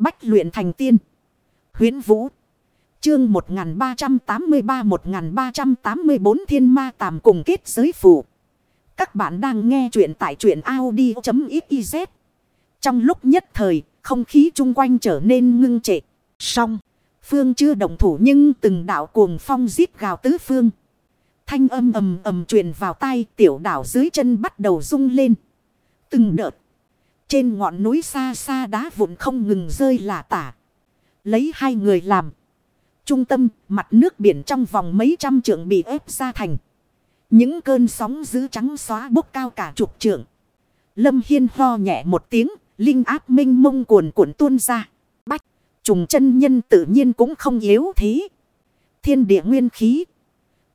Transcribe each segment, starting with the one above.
Bách luyện thành tiên. Huyến Vũ. Chương 1383-1384 Thiên Ma Tàm cùng kết giới phủ. Các bạn đang nghe truyện tại truyện Audi.xyz. Trong lúc nhất thời, không khí chung quanh trở nên ngưng trệ. Xong, phương chưa động thủ nhưng từng đạo cuồng phong giết gào tứ phương. Thanh âm ầm ầm truyền vào tai tiểu đảo dưới chân bắt đầu rung lên. Từng đợt. Trên ngọn núi xa xa đá vụn không ngừng rơi lả tả. Lấy hai người làm. Trung tâm, mặt nước biển trong vòng mấy trăm trượng bị ép ra thành. Những cơn sóng dữ trắng xóa bốc cao cả chục trượng. Lâm Hiên ho nhẹ một tiếng, linh áp minh mông cuồn cuộn tuôn ra. Bách, trùng chân nhân tự nhiên cũng không yếu thế. Thiên địa nguyên khí.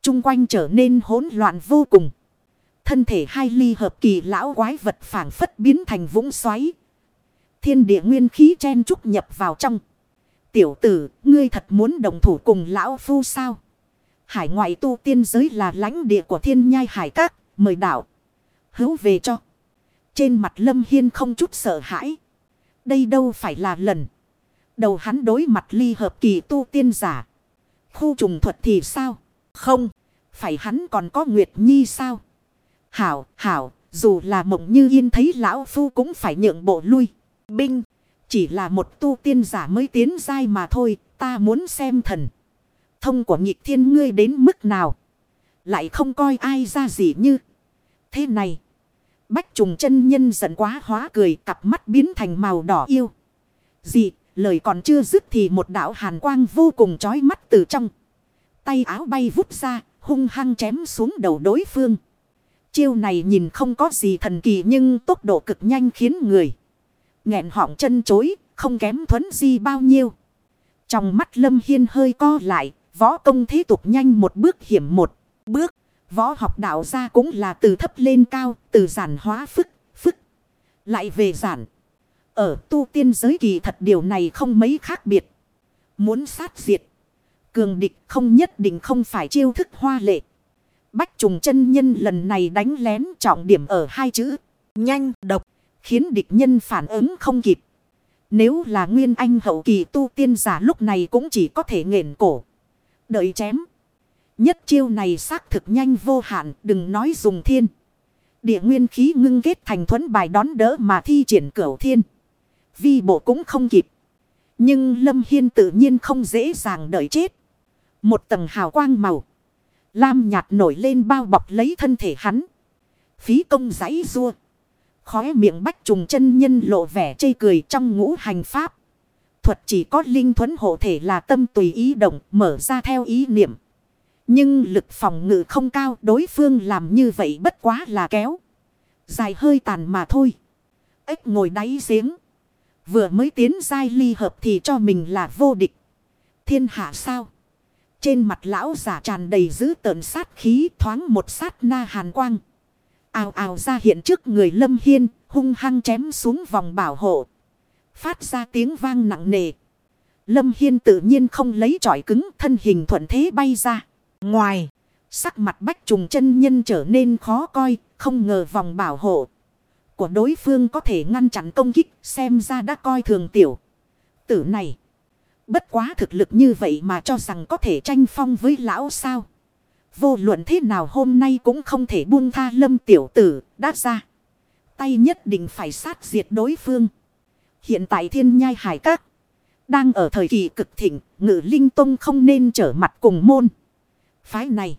Trung quanh trở nên hỗn loạn vô cùng. Thân thể hai ly hợp kỳ lão quái vật phản phất biến thành vũng xoáy. Thiên địa nguyên khí chen trúc nhập vào trong. Tiểu tử, ngươi thật muốn đồng thủ cùng lão phu sao? Hải ngoại tu tiên giới là lãnh địa của thiên nhai hải các, mời đạo. Hữu về cho. Trên mặt lâm hiên không chút sợ hãi. Đây đâu phải là lần. Đầu hắn đối mặt ly hợp kỳ tu tiên giả. Khu trùng thuật thì sao? Không. Phải hắn còn có Nguyệt Nhi sao? Hảo, hảo, dù là mộng như yên thấy lão phu cũng phải nhượng bộ lui. Binh, chỉ là một tu tiên giả mới tiến dai mà thôi, ta muốn xem thần. Thông của nhịp thiên ngươi đến mức nào? Lại không coi ai ra gì như. Thế này. Bách trùng chân nhân giận quá hóa cười cặp mắt biến thành màu đỏ yêu. Gì, lời còn chưa dứt thì một đạo hàn quang vô cùng chói mắt từ trong. Tay áo bay vút ra, hung hăng chém xuống đầu đối phương. Chiêu này nhìn không có gì thần kỳ nhưng tốc độ cực nhanh khiến người. nghẹn họng chân chối, không kém thuấn di bao nhiêu. Trong mắt Lâm Hiên hơi co lại, võ công thế tục nhanh một bước hiểm một bước. Võ học đạo ra cũng là từ thấp lên cao, từ giản hóa phức, phức. Lại về giản. Ở tu tiên giới kỳ thật điều này không mấy khác biệt. Muốn sát diệt. Cường địch không nhất định không phải chiêu thức hoa lệ. Bách trùng chân nhân lần này đánh lén trọng điểm ở hai chữ. Nhanh, độc. Khiến địch nhân phản ứng không kịp. Nếu là nguyên anh hậu kỳ tu tiên giả lúc này cũng chỉ có thể nghển cổ. Đợi chém. Nhất chiêu này xác thực nhanh vô hạn. Đừng nói dùng thiên. Địa nguyên khí ngưng kết thành thuẫn bài đón đỡ mà thi triển cửu thiên. Vi bộ cũng không kịp. Nhưng Lâm Hiên tự nhiên không dễ dàng đợi chết. Một tầng hào quang màu. Lam nhạt nổi lên bao bọc lấy thân thể hắn. Phí công giấy rua. Khóe miệng bách trùng chân nhân lộ vẻ chây cười trong ngũ hành pháp. Thuật chỉ có linh thuẫn hộ thể là tâm tùy ý động, mở ra theo ý niệm. Nhưng lực phòng ngự không cao, đối phương làm như vậy bất quá là kéo. Dài hơi tàn mà thôi. Ếch ngồi đáy giếng. Vừa mới tiến giai ly hợp thì cho mình là vô địch. Thiên hạ sao? Trên mặt lão giả tràn đầy dữ tợn sát khí thoáng một sát na hàn quang. Ào ào ra hiện trước người lâm hiên, hung hăng chém xuống vòng bảo hộ. Phát ra tiếng vang nặng nề. Lâm hiên tự nhiên không lấy trọi cứng thân hình thuận thế bay ra. Ngoài, sắc mặt bách trùng chân nhân trở nên khó coi, không ngờ vòng bảo hộ của đối phương có thể ngăn chặn công kích xem ra đã coi thường tiểu. Tử này. Bất quá thực lực như vậy mà cho rằng có thể tranh phong với lão sao. Vô luận thế nào hôm nay cũng không thể buông tha lâm tiểu tử, đã ra. Tay nhất định phải sát diệt đối phương. Hiện tại thiên nhai hải các. Đang ở thời kỳ cực thịnh. Ngự linh tông không nên trở mặt cùng môn. Phái này.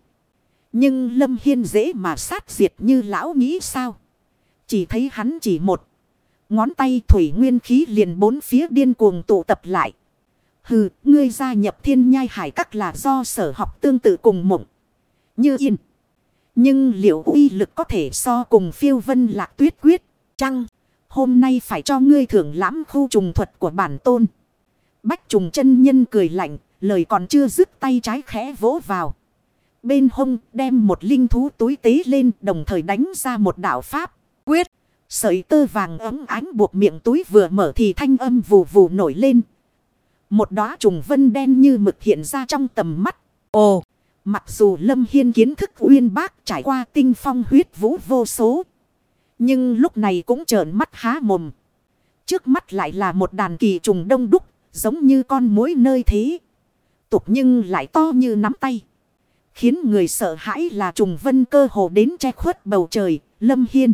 Nhưng lâm hiên dễ mà sát diệt như lão nghĩ sao. Chỉ thấy hắn chỉ một. Ngón tay thủy nguyên khí liền bốn phía điên cuồng tụ tập lại. Hừ, ngươi gia nhập thiên nhai hải các là do sở học tương tự cùng mộng. Như yên. Nhưng liệu uy lực có thể so cùng phiêu vân lạc tuyết quyết? Chăng, hôm nay phải cho ngươi thưởng lãm khu trùng thuật của bản tôn. Bách trùng chân nhân cười lạnh, lời còn chưa dứt tay trái khẽ vỗ vào. Bên hông đem một linh thú túi tế lên đồng thời đánh ra một đạo pháp. Quyết, sợi tơ vàng ấm ánh buộc miệng túi vừa mở thì thanh âm vù vù nổi lên. Một đóa trùng vân đen như mực hiện ra trong tầm mắt. Ồ, mặc dù Lâm Hiên kiến thức uyên bác trải qua tinh phong huyết vũ vô số. Nhưng lúc này cũng trợn mắt há mồm. Trước mắt lại là một đàn kỳ trùng đông đúc, giống như con mối nơi thế. Tục nhưng lại to như nắm tay. Khiến người sợ hãi là trùng vân cơ hồ đến che khuất bầu trời, lâm hiên.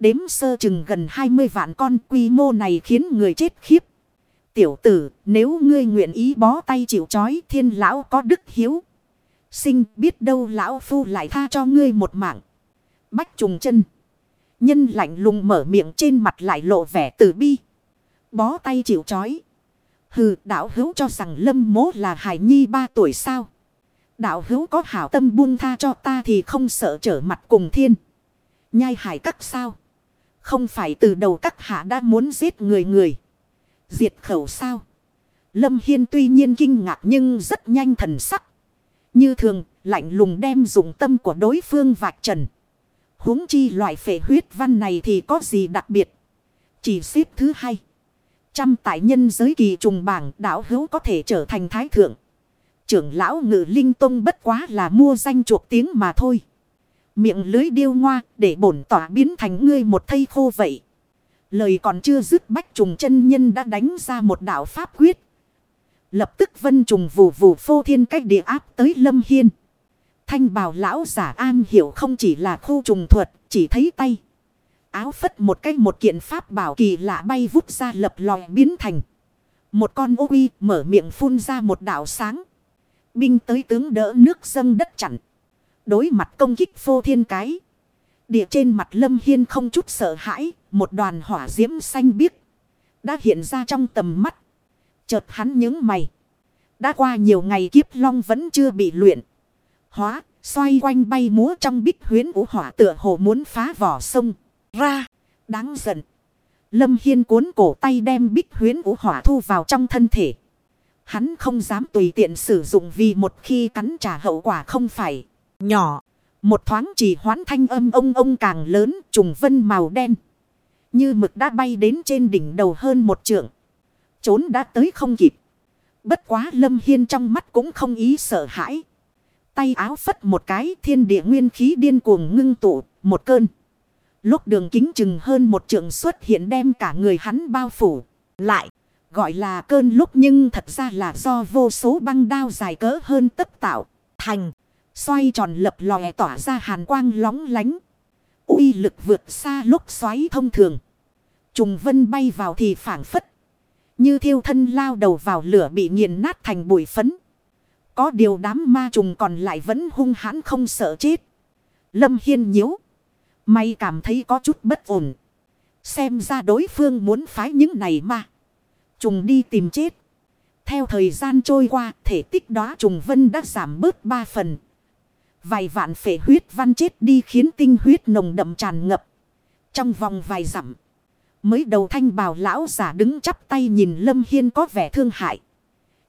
Đếm sơ chừng gần 20 vạn con quy mô này khiến người chết khiếp. Tiểu tử, nếu ngươi nguyện ý bó tay chịu chói thiên lão có đức hiếu. Sinh biết đâu lão phu lại tha cho ngươi một mạng. Bách trùng chân. Nhân lạnh lùng mở miệng trên mặt lại lộ vẻ tử bi. Bó tay chịu chói. Hừ đạo hữu cho rằng lâm mố là hải nhi ba tuổi sao. Đạo hữu có hảo tâm buông tha cho ta thì không sợ trở mặt cùng thiên. Nhai hải các sao. Không phải từ đầu các hạ đã muốn giết người người. Diệt khẩu sao. Lâm Hiên tuy nhiên kinh ngạc nhưng rất nhanh thần sắc. Như thường, lạnh lùng đem dụng tâm của đối phương vạch trần huống chi loại phệ huyết văn này thì có gì đặc biệt. Chỉ xếp thứ hai. Trăm tại nhân giới kỳ trùng bảng đảo hữu có thể trở thành thái thượng. Trưởng lão ngự linh tông bất quá là mua danh chuộc tiếng mà thôi. Miệng lưới điêu ngoa để bổn tỏa biến thành ngươi một thây khô vậy. Lời còn chưa dứt bách trùng chân nhân đã đánh ra một đạo pháp quyết. Lập tức vân trùng vù vù phô thiên cách địa áp tới lâm hiên. Thanh bào lão giả an hiểu không chỉ là khu trùng thuật, chỉ thấy tay. Áo phất một cách một kiện pháp bảo kỳ lạ bay vút ra lập lòi biến thành. Một con ô uy mở miệng phun ra một đạo sáng. Binh tới tướng đỡ nước dâng đất chặn. Đối mặt công kích phô thiên cái. Địa trên mặt lâm hiên không chút sợ hãi, một đoàn hỏa diễm xanh biếc. Đã hiện ra trong tầm mắt. Chợt hắn những mày. Đã qua nhiều ngày kiếp long vẫn chưa bị luyện hóa, xoay quanh bay múa trong bích huyến vũ hỏa tựa hồ muốn phá vỏ sông. Ra, đáng giận. Lâm Hiên cuốn cổ tay đem bích huyến vũ hỏa thu vào trong thân thể. Hắn không dám tùy tiện sử dụng vì một khi cắn trả hậu quả không phải nhỏ. Một thoáng chỉ hoán thanh âm ông ông càng lớn trùng vân màu đen. Như mực đã bay đến trên đỉnh đầu hơn một trượng. Trốn đã tới không kịp. Bất quá Lâm Hiên trong mắt cũng không ý sợ hãi tay áo phất một cái thiên địa nguyên khí điên cuồng ngưng tụ, một cơn. Lúc đường kính chừng hơn một trượng xuất hiện đem cả người hắn bao phủ. Lại, gọi là cơn lúc nhưng thật ra là do vô số băng đao dài cỡ hơn tất tạo, thành. Xoay tròn lập lòe tỏa ra hàn quang lóng lánh. uy lực vượt xa lúc xoáy thông thường. Trùng vân bay vào thì phản phất. Như thiêu thân lao đầu vào lửa bị nghiền nát thành bụi phấn. Có điều đám ma trùng còn lại vẫn hung hãn không sợ chết. Lâm Hiên nhíu. May cảm thấy có chút bất ổn. Xem ra đối phương muốn phái những này mà. Trùng đi tìm chết. Theo thời gian trôi qua, thể tích đó trùng vân đã giảm bớt ba phần. Vài vạn phệ huyết văn chết đi khiến tinh huyết nồng đậm tràn ngập. Trong vòng vài dặm. Mới đầu thanh bào lão giả đứng chắp tay nhìn Lâm Hiên có vẻ thương hại.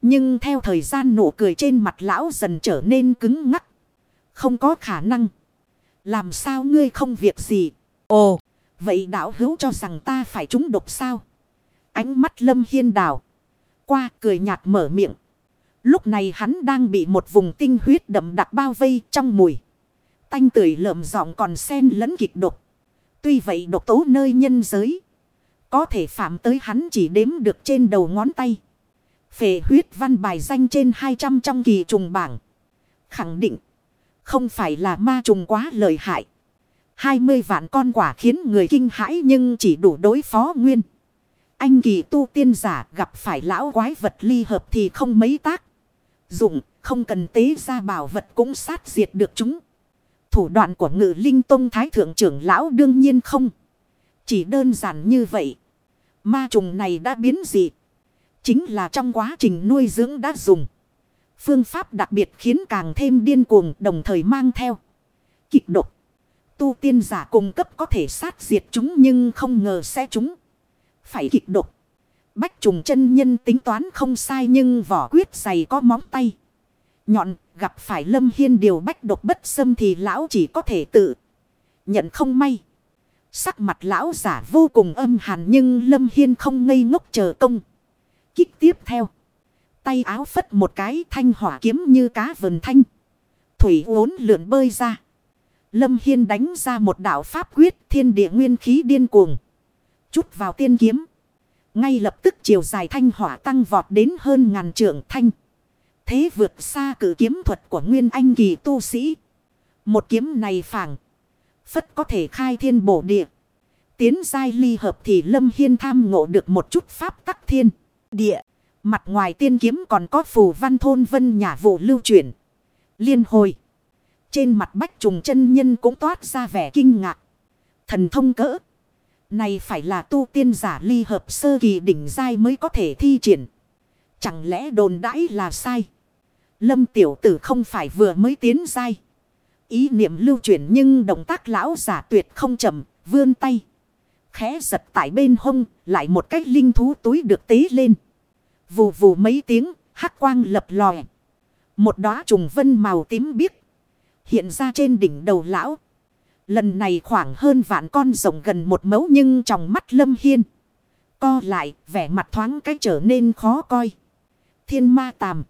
Nhưng theo thời gian nụ cười trên mặt lão dần trở nên cứng ngắc. Không có khả năng. Làm sao ngươi không việc gì? Ồ, vậy đạo hữu cho rằng ta phải trúng độc sao? Ánh mắt lâm hiên đào. Qua cười nhạt mở miệng. Lúc này hắn đang bị một vùng tinh huyết đậm đặc bao vây trong mùi. Tanh tưởi lợm giọng còn sen lẫn kịch độc. Tuy vậy độc tố nơi nhân giới. Có thể phạm tới hắn chỉ đếm được trên đầu ngón tay. Phệ huyết văn bài danh trên 200 trong kỳ trùng bảng. Khẳng định. Không phải là ma trùng quá lợi hại. 20 vạn con quả khiến người kinh hãi nhưng chỉ đủ đối phó nguyên. Anh kỳ tu tiên giả gặp phải lão quái vật ly hợp thì không mấy tác. Dụng, không cần tế ra bảo vật cũng sát diệt được chúng. Thủ đoạn của ngự linh tông thái thượng trưởng lão đương nhiên không. Chỉ đơn giản như vậy. Ma trùng này đã biến dị. Chính là trong quá trình nuôi dưỡng đã dùng. Phương pháp đặc biệt khiến càng thêm điên cuồng, đồng thời mang theo. Kịch độc. Tu tiên giả cung cấp có thể sát diệt chúng nhưng không ngờ sẽ chúng. Phải kịch độc. Bách trùng chân nhân tính toán không sai nhưng vỏ quyết dày có móng tay. Nhọn, gặp phải lâm hiên điều bách độc bất xâm thì lão chỉ có thể tự. Nhận không may. Sắc mặt lão giả vô cùng âm hàn nhưng lâm hiên không ngây ngốc chờ công kích tiếp theo. Tay áo phất một cái thanh hỏa kiếm như cá vần thanh. Thủy uốn lượn bơi ra. Lâm Hiên đánh ra một đạo pháp quyết thiên địa nguyên khí điên cuồng. Chút vào tiên kiếm. Ngay lập tức chiều dài thanh hỏa tăng vọt đến hơn ngàn trượng thanh. Thế vượt xa cử kiếm thuật của Nguyên Anh kỳ tu sĩ. Một kiếm này phẳng. Phất có thể khai thiên bổ địa. Tiến giai ly hợp thì Lâm Hiên tham ngộ được một chút pháp tắc thiên. Địa. Mặt ngoài tiên kiếm còn có phù văn thôn vân nhà vụ lưu chuyển. Liên hồi. Trên mặt bách trùng chân nhân cũng toát ra vẻ kinh ngạc. Thần thông cỡ. Này phải là tu tiên giả ly hợp sơ kỳ đỉnh giai mới có thể thi triển. Chẳng lẽ đồn đãi là sai. Lâm tiểu tử không phải vừa mới tiến giai. Ý niệm lưu chuyển nhưng động tác lão giả tuyệt không chậm, vươn tay. Khẽ giật tại bên hông, lại một cách linh thú túi được tế lên. Vù vù mấy tiếng, hắc quang lập lòe. Một đóa trùng vân màu tím biếc. Hiện ra trên đỉnh đầu lão. Lần này khoảng hơn vạn con rồng gần một mẫu nhưng trong mắt lâm hiên. Co lại, vẻ mặt thoáng cái trở nên khó coi. Thiên ma tàm.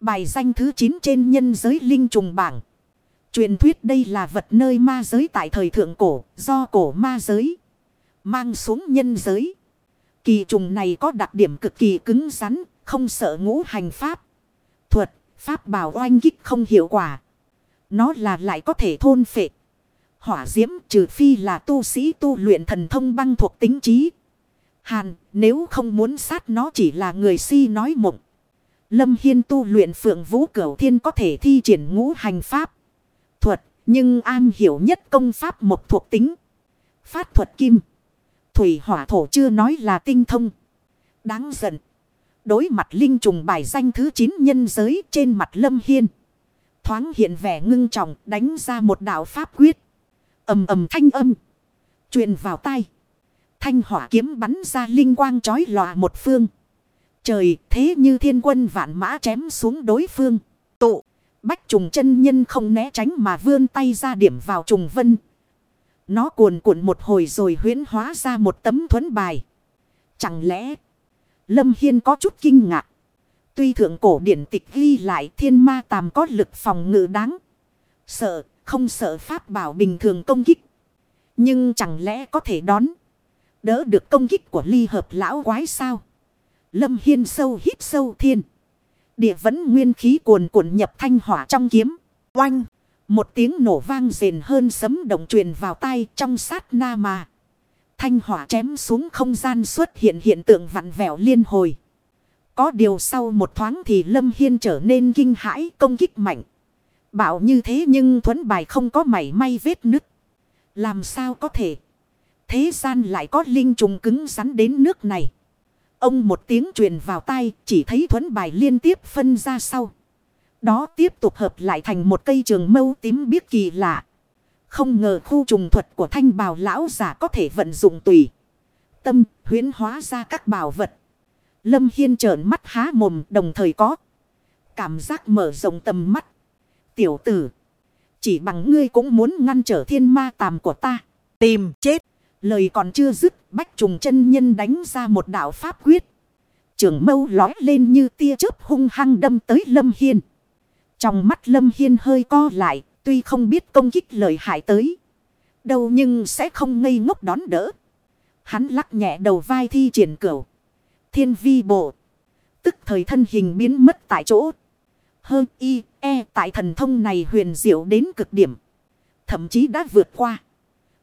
Bài danh thứ 9 trên nhân giới linh trùng bảng. Truyền thuyết đây là vật nơi ma giới tại thời thượng cổ, do cổ ma giới. Mang xuống nhân giới. Kỳ trùng này có đặc điểm cực kỳ cứng rắn, không sợ ngũ hành pháp. Thuật, pháp bảo oanh kích không hiệu quả. Nó là lại có thể thôn phệ. Hỏa diễm trừ phi là tu sĩ tu luyện thần thông băng thuộc tính trí. Hàn, nếu không muốn sát nó chỉ là người si nói mộng. Lâm Hiên tu luyện phượng vũ cửu thiên có thể thi triển ngũ hành pháp. Thuật, nhưng an hiểu nhất công pháp một thuộc tính. Phát thuật kim. Thủy hỏa thổ chưa nói là tinh thông. Đáng giận. Đối mặt linh trùng bài danh thứ 9 nhân giới trên mặt Lâm Hiên. Thoáng hiện vẻ ngưng trọng đánh ra một đạo pháp quyết ầm ầm thanh âm. truyền vào tai, Thanh hỏa kiếm bắn ra linh quang chói lòa một phương. Trời thế như thiên quân vạn mã chém xuống đối phương. Tụ. Bách trùng chân nhân không né tránh mà vươn tay ra điểm vào trùng vân. Nó cuồn cuộn một hồi rồi huyễn hóa ra một tấm thuấn bài. Chẳng lẽ Lâm Hiên có chút kinh ngạc. Tuy thượng cổ điển tịch ghi lại thiên ma tàm có lực phòng ngự đáng. Sợ, không sợ pháp bảo bình thường công kích. Nhưng chẳng lẽ có thể đón. Đỡ được công kích của ly hợp lão quái sao? Lâm Hiên sâu hít sâu thiên. Địa vẫn nguyên khí cuồn cuộn nhập thanh hỏa trong kiếm. Oanh! Một tiếng nổ vang rền hơn sấm động truyền vào tay trong sát na mà. Thanh hỏa chém xuống không gian xuất hiện hiện tượng vặn vẹo liên hồi. Có điều sau một thoáng thì Lâm Hiên trở nên kinh hãi, công kích mạnh. Bảo như thế nhưng thuấn bài không có mảy may vết nứt. Làm sao có thể? Thế gian lại có linh trùng cứng rắn đến nước này. Ông một tiếng truyền vào tay chỉ thấy thuấn bài liên tiếp phân ra sau. Đó tiếp tục hợp lại thành một cây trường mâu tím biết kỳ lạ. Không ngờ khu trùng thuật của thanh bào lão giả có thể vận dụng tùy. Tâm huyến hóa ra các bảo vật. Lâm Hiên trợn mắt há mồm, đồng thời có. Cảm giác mở rộng tầm mắt. Tiểu tử. Chỉ bằng ngươi cũng muốn ngăn trở thiên ma tàm của ta. Tìm, chết. Lời còn chưa dứt. Bách trùng chân nhân đánh ra một đạo pháp quyết. Trường mâu lói lên như tia chớp hung hăng đâm tới Lâm Hiên. Trong mắt Lâm Hiên hơi co lại. Tuy không biết công kích lời hại tới. Đâu nhưng sẽ không ngây ngốc đón đỡ. Hắn lắc nhẹ đầu vai thi triển cửu thiên vi bộ. Tức thời thân hình biến mất tại chỗ. Hơn y, e tại thần thông này huyền diệu đến cực điểm. Thậm chí đã vượt qua.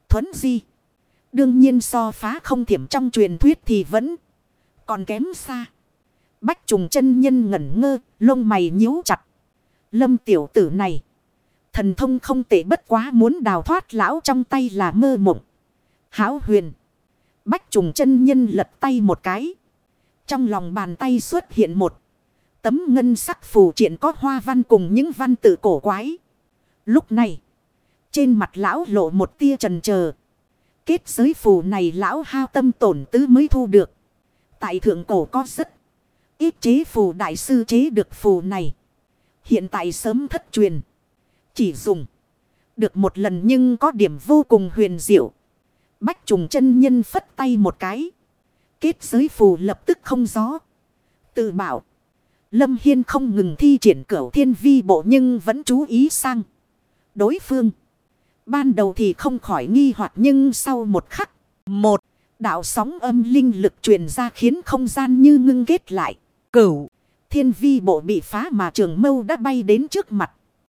Thuấn di. Đương nhiên so phá không thiểm trong truyền thuyết thì vẫn còn kém xa. Bách trùng chân nhân ngẩn ngơ, lông mày nhíu chặt. Lâm tiểu tử này. Thần thông không tệ bất quá muốn đào thoát lão trong tay là mơ mộng. Hảo huyền. Bách trùng chân nhân lật tay một cái. Trong lòng bàn tay xuất hiện một tấm ngân sắc phù triện có hoa văn cùng những văn tự cổ quái. Lúc này, trên mặt lão lộ một tia trần chờ Kết giới phù này lão hao tâm tổn tứ mới thu được. Tại thượng cổ có rất ít chế phù đại sư chế được phù này. Hiện tại sớm thất truyền. Chỉ dùng được một lần nhưng có điểm vô cùng huyền diệu. Bách trùng chân nhân phất tay một cái. Kết giới phù lập tức không gió. Tự bảo. Lâm Hiên không ngừng thi triển cửu thiên vi bộ nhưng vẫn chú ý sang. Đối phương. Ban đầu thì không khỏi nghi hoặc nhưng sau một khắc. Một. Đạo sóng âm linh lực truyền ra khiến không gian như ngưng kết lại. Cửu. Thiên vi bộ bị phá mà trường mâu đã bay đến trước mặt.